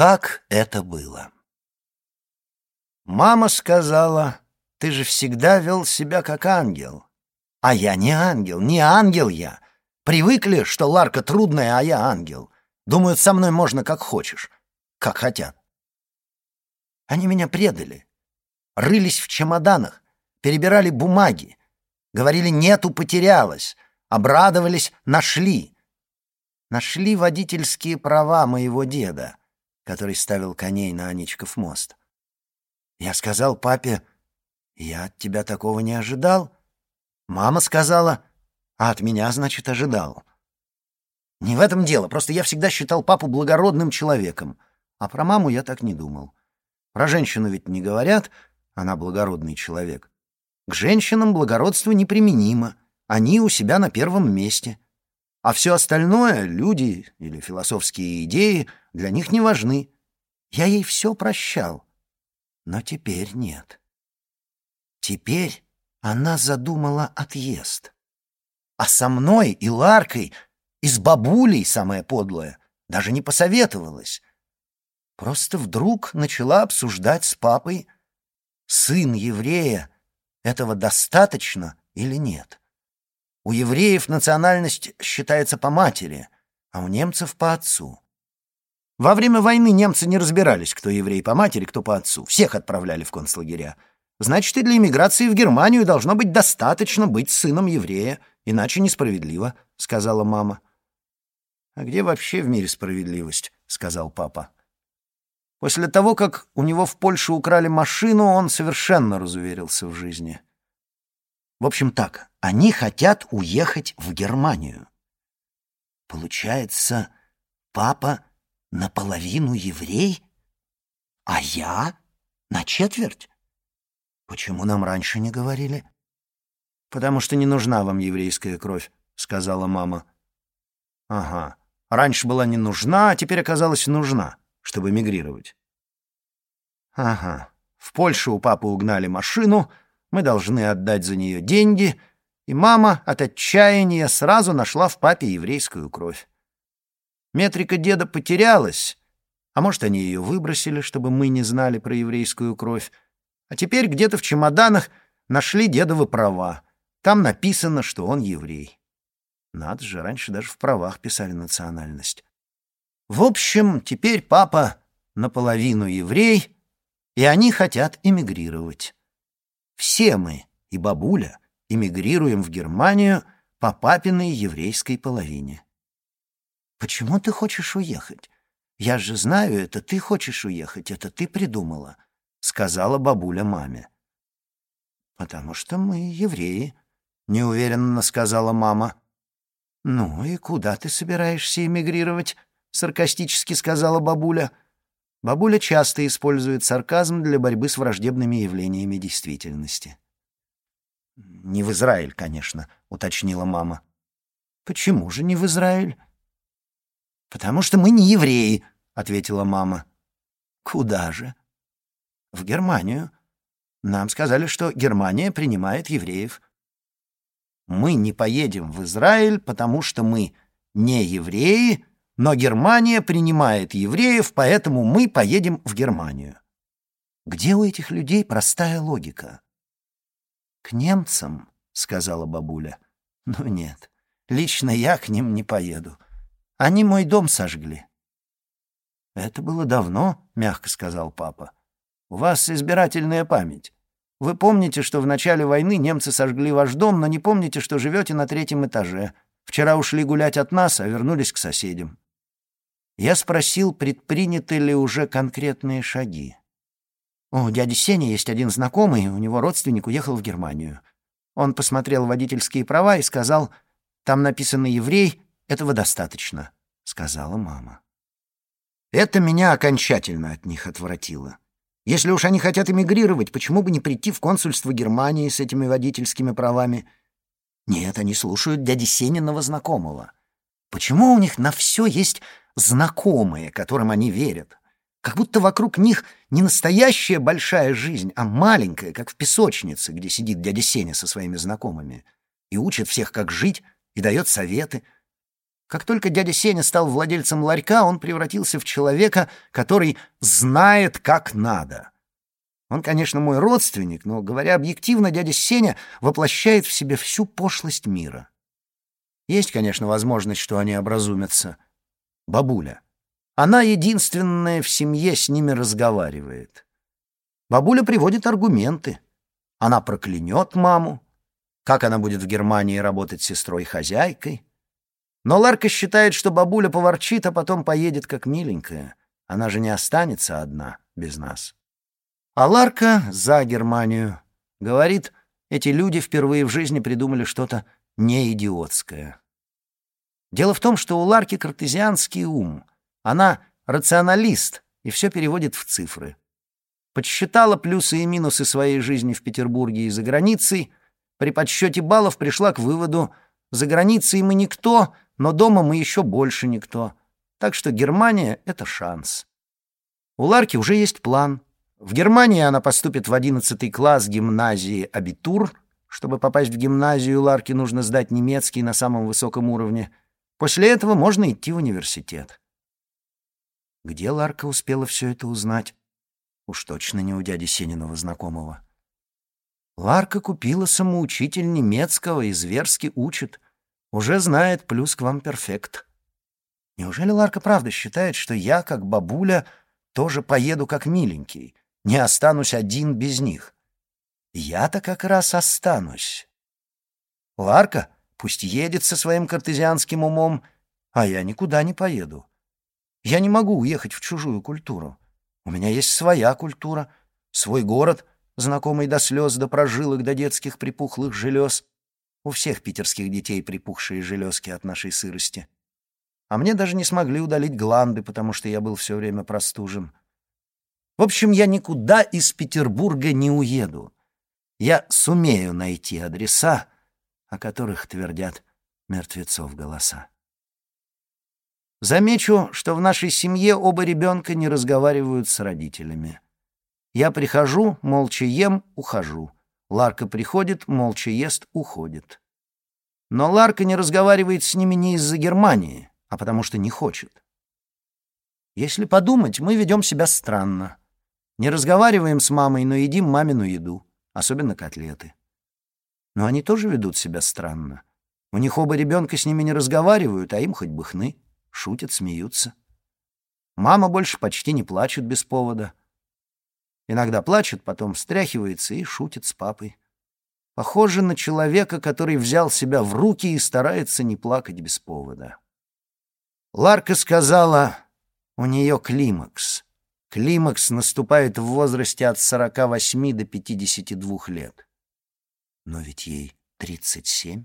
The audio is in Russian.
Как это было? Мама сказала, ты же всегда вел себя как ангел. А я не ангел, не ангел я. Привыкли, что Ларка трудная, а я ангел. Думают, со мной можно как хочешь, как хотят. Они меня предали. Рылись в чемоданах, перебирали бумаги. Говорили, нету, потерялась. Обрадовались, нашли. Нашли водительские права моего деда, который ставил коней на Аничков мост. Я сказал папе, я от тебя такого не ожидал. Мама сказала, а от меня, значит, ожидал. Не в этом дело, просто я всегда считал папу благородным человеком, а про маму я так не думал. Про женщину ведь не говорят, она благородный человек. К женщинам благородство неприменимо, они у себя на первом месте. А все остальное, люди или философские идеи, для них не важны. Я ей все прощал, но теперь нет. Теперь она задумала отъезд. А со мной и Ларкой, и с бабулей, самое подлое, даже не посоветовалась. Просто вдруг начала обсуждать с папой, сын еврея, этого достаточно или нет. У евреев национальность считается по матери, а у немцев по отцу. Во время войны немцы не разбирались, кто еврей по матери, кто по отцу. Всех отправляли в концлагеря. Значит, и для иммиграции в Германию должно быть достаточно быть сыном еврея, иначе несправедливо, — сказала мама. — А где вообще в мире справедливость? — сказал папа. После того, как у него в Польше украли машину, он совершенно разуверился в жизни. В общем так, они хотят уехать в Германию. Получается, папа наполовину еврей, а я на четверть? Почему нам раньше не говорили? Потому что не нужна вам еврейская кровь, сказала мама. Ага. Раньше была не нужна, а теперь оказалась нужна, чтобы мигрировать. Ага. В Польшу у папы угнали машину, мы должны отдать за нее деньги, и мама от отчаяния сразу нашла в папе еврейскую кровь. Метрика деда потерялась, а может, они ее выбросили, чтобы мы не знали про еврейскую кровь. А теперь где-то в чемоданах нашли дедовы права. Там написано, что он еврей. Надо же, раньше даже в правах писали национальность. В общем, теперь папа наполовину еврей, и они хотят эмигрировать. Все мы, и бабуля, эмигрируем в Германию по папиной еврейской половине. «Почему ты хочешь уехать? Я же знаю, это ты хочешь уехать, это ты придумала», — сказала бабуля маме. «Потому что мы евреи», — неуверенно сказала мама. «Ну и куда ты собираешься эмигрировать?» — саркастически сказала бабуля. Бабуля часто использует сарказм для борьбы с враждебными явлениями действительности. «Не в Израиль, конечно», — уточнила мама. «Почему же не в Израиль?» «Потому что мы не евреи», — ответила мама. «Куда же?» «В Германию. Нам сказали, что Германия принимает евреев». «Мы не поедем в Израиль, потому что мы не евреи, но Германия принимает евреев, поэтому мы поедем в Германию». Где у этих людей простая логика? «К немцам», — сказала бабуля. «Ну нет, лично я к ним не поеду». Они мой дом сожгли». «Это было давно», — мягко сказал папа. «У вас избирательная память. Вы помните, что в начале войны немцы сожгли ваш дом, но не помните, что живете на третьем этаже. Вчера ушли гулять от нас, а вернулись к соседям». Я спросил, предприняты ли уже конкретные шаги. У дяди Сени есть один знакомый, у него родственник уехал в Германию. Он посмотрел водительские права и сказал, там написано «еврей», этого достаточно», — сказала мама. Это меня окончательно от них отвратило. Если уж они хотят эмигрировать, почему бы не прийти в консульство Германии с этими водительскими правами? Нет, они слушают дяди Сениного знакомого. Почему у них на все есть знакомые, которым они верят? Как будто вокруг них не настоящая большая жизнь, а маленькая, как в песочнице, где сидит дядя Сеня со своими знакомыми и учит всех, как жить, и дает советы — Как только дядя Сеня стал владельцем ларька, он превратился в человека, который знает, как надо. Он, конечно, мой родственник, но, говоря объективно, дядя Сеня воплощает в себе всю пошлость мира. Есть, конечно, возможность, что они образумятся. Бабуля. Она единственная в семье с ними разговаривает. Бабуля приводит аргументы. Она проклянет маму. Как она будет в Германии работать сестрой-хозяйкой? Но Ларка считает, что бабуля поворчит, а потом поедет как миленькая. Она же не останется одна без нас. А Ларка за Германию. Говорит, эти люди впервые в жизни придумали что-то неидиотское. Дело в том, что у Ларки картезианский ум. Она рационалист и все переводит в цифры. Подсчитала плюсы и минусы своей жизни в Петербурге и за границей. При подсчете баллов пришла к выводу, за границей мы никто, но дома мы еще больше никто. Так что Германия — это шанс. У Ларки уже есть план. В Германии она поступит в одиннадцатый класс гимназии «Абитур». Чтобы попасть в гимназию, Ларке нужно сдать немецкий на самом высоком уровне. После этого можно идти в университет. Где Ларка успела все это узнать? Уж точно не у дяди Сениного знакомого. Ларка купила самоучитель немецкого и зверски учит — уже знает плюс к вам перфект. Неужели Ларка правда считает, что я, как бабуля, тоже поеду как миленький, не останусь один без них? Я-то как раз останусь. Ларка пусть едет со своим картезианским умом, а я никуда не поеду. Я не могу уехать в чужую культуру. У меня есть своя культура, свой город, знакомый до слез, до прожилок, до детских припухлых желез, у всех питерских детей припухшие железки от нашей сырости. А мне даже не смогли удалить гланды, потому что я был все время простужен. В общем, я никуда из Петербурга не уеду. Я сумею найти адреса, о которых твердят мертвецов голоса. Замечу, что в нашей семье оба ребенка не разговаривают с родителями. Я прихожу, молча ем, ухожу. Ларка приходит, молча ест, уходит. Но Ларка не разговаривает с ними не из-за Германии, а потому что не хочет. Если подумать, мы ведем себя странно. Не разговариваем с мамой, но едим мамину еду, особенно котлеты. Но они тоже ведут себя странно. У них оба ребенка с ними не разговаривают, а им хоть бы хны, шутят, смеются. Мама больше почти не плачет без повода. Иногда плачет, потом встряхивается и шутит с папой. Похоже на человека, который взял себя в руки и старается не плакать без повода. Ларка сказала, у нее климакс. Климакс наступает в возрасте от 48 до 52 лет. Но ведь ей 37.